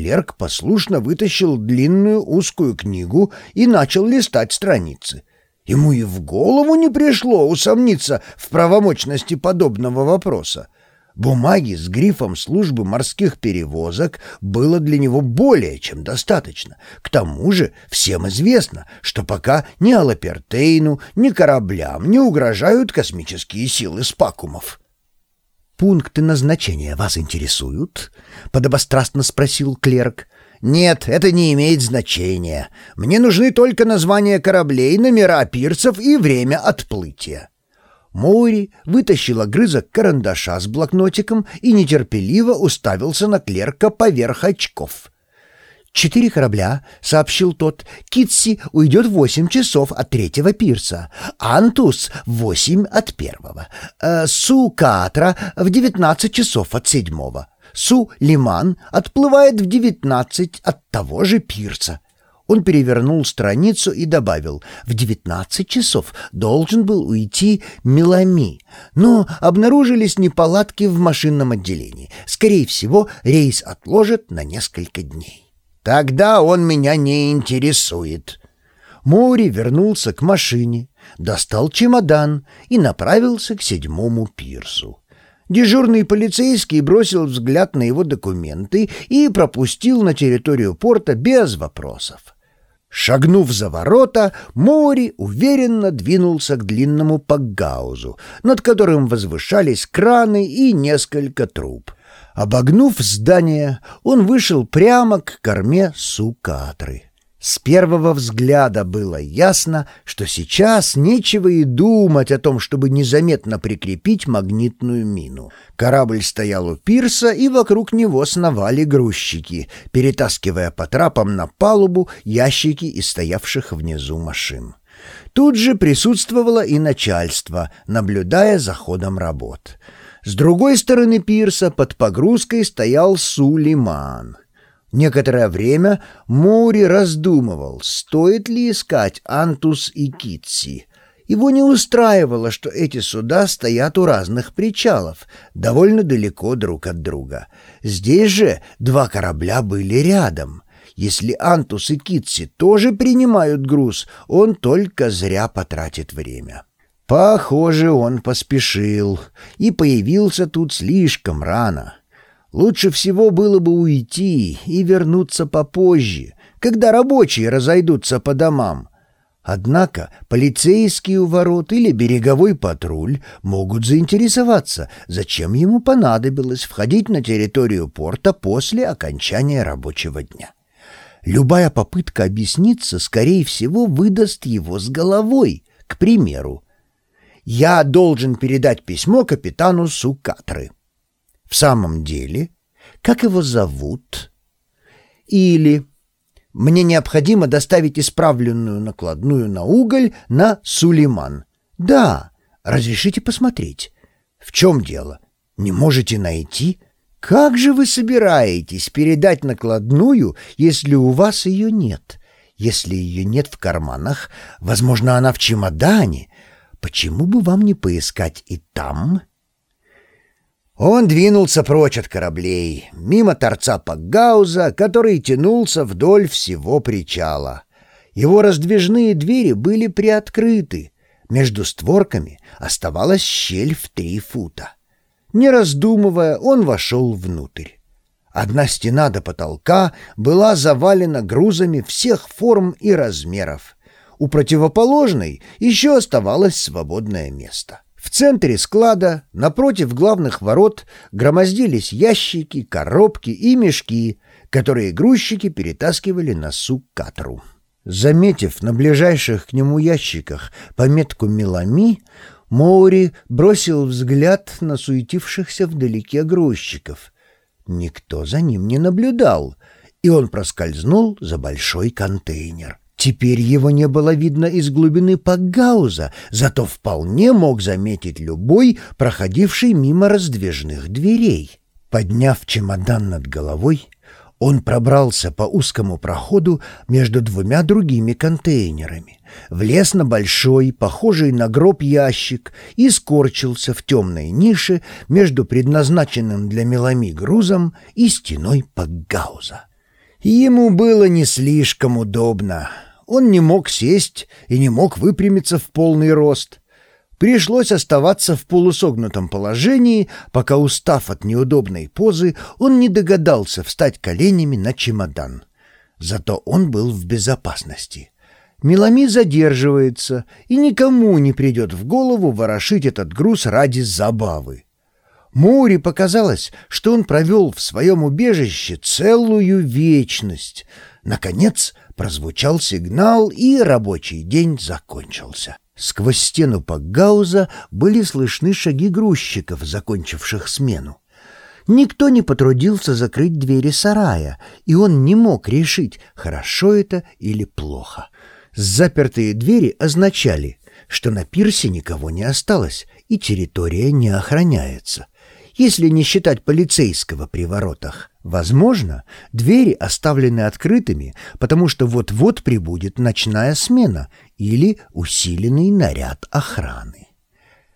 клерк послушно вытащил длинную узкую книгу и начал листать страницы. Ему и в голову не пришло усомниться в правомочности подобного вопроса. Бумаги с грифом службы морских перевозок было для него более чем достаточно. К тому же всем известно, что пока ни Алапертейну, ни кораблям не угрожают космические силы спакумов. «Пункты назначения вас интересуют?» — подобострастно спросил клерк. «Нет, это не имеет значения. Мне нужны только названия кораблей, номера пирсов и время отплытия». Моури вытащил огрызок карандаша с блокнотиком и нетерпеливо уставился на клерка поверх очков. «Четыре корабля», — сообщил тот. «Китси уйдет восемь часов от третьего пирса, Антус — восемь от первого, э, Су-Катра — в девятнадцать часов от седьмого, Су-Лиман отплывает в девятнадцать от того же пирса». Он перевернул страницу и добавил, в 19 часов должен был уйти Мелами, но обнаружились неполадки в машинном отделении. Скорее всего, рейс отложат на несколько дней. «Тогда он меня не интересует». Мори вернулся к машине, достал чемодан и направился к седьмому пирсу. Дежурный полицейский бросил взгляд на его документы и пропустил на территорию порта без вопросов. Шагнув за ворота, Мори уверенно двинулся к длинному пакгаузу, над которым возвышались краны и несколько труб. Обогнув здание, он вышел прямо к корме Сукатры. С первого взгляда было ясно, что сейчас нечего и думать о том, чтобы незаметно прикрепить магнитную мину. Корабль стоял у пирса, и вокруг него сновали грузчики, перетаскивая по трапам на палубу ящики из стоявших внизу машин. Тут же присутствовало и начальство, наблюдая за ходом работ. С другой стороны пирса под погрузкой стоял Сулейман — Некоторое время Моури раздумывал, стоит ли искать Антус и Китси. Его не устраивало, что эти суда стоят у разных причалов, довольно далеко друг от друга. Здесь же два корабля были рядом. Если Антус и Китси тоже принимают груз, он только зря потратит время. Похоже, он поспешил и появился тут слишком рано. Лучше всего было бы уйти и вернуться попозже, когда рабочие разойдутся по домам. Однако полицейские у ворот или береговой патруль могут заинтересоваться, зачем ему понадобилось входить на территорию порта после окончания рабочего дня. Любая попытка объясниться, скорее всего, выдаст его с головой. К примеру, «Я должен передать письмо капитану Сукатры». В самом деле, как его зовут? Или мне необходимо доставить исправленную накладную на уголь на Сулейман. Да, разрешите посмотреть. В чем дело? Не можете найти? Как же вы собираетесь передать накладную, если у вас ее нет? Если ее нет в карманах, возможно, она в чемодане. Почему бы вам не поискать и там, он двинулся прочь от кораблей, мимо торца Пакгауза, который тянулся вдоль всего причала. Его раздвижные двери были приоткрыты. Между створками оставалась щель в три фута. Не раздумывая, он вошел внутрь. Одна стена до потолка была завалена грузами всех форм и размеров. У противоположной еще оставалось свободное место. В центре склада, напротив главных ворот, громоздились ящики, коробки и мешки, которые грузчики перетаскивали на сук-катру. Заметив на ближайших к нему ящиках пометку «Мелами», Моури бросил взгляд на суетившихся вдалеке грузчиков. Никто за ним не наблюдал, и он проскользнул за большой контейнер. Теперь его не было видно из глубины Пакгауза, зато вполне мог заметить любой, проходивший мимо раздвижных дверей. Подняв чемодан над головой, он пробрался по узкому проходу между двумя другими контейнерами, влез на большой, похожий на гроб ящик и скорчился в темной нише между предназначенным для мелами грузом и стеной Пакгауза. Ему было не слишком удобно. Он не мог сесть и не мог выпрямиться в полный рост. Пришлось оставаться в полусогнутом положении, пока, устав от неудобной позы, он не догадался встать коленями на чемодан. Зато он был в безопасности. Мелами задерживается, и никому не придет в голову ворошить этот груз ради забавы. Моури показалось, что он провел в своем убежище целую вечность. Наконец прозвучал сигнал, и рабочий день закончился. Сквозь стену Пакгауза были слышны шаги грузчиков, закончивших смену. Никто не потрудился закрыть двери сарая, и он не мог решить, хорошо это или плохо. Запертые двери означали, что на пирсе никого не осталось, и территория не охраняется если не считать полицейского при воротах. Возможно, двери оставлены открытыми, потому что вот-вот прибудет ночная смена или усиленный наряд охраны.